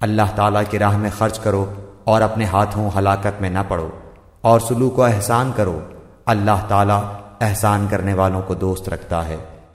اللہ تعالیٰ کی راہ میں خرچ کرو اور اپنے ہاتھوں ہلاکت میں نہ پڑو اور سلوک و احسان کرو۔ اللہ تعالیٰ احسان کرنے والوں کو دوست رکھتا ہے۔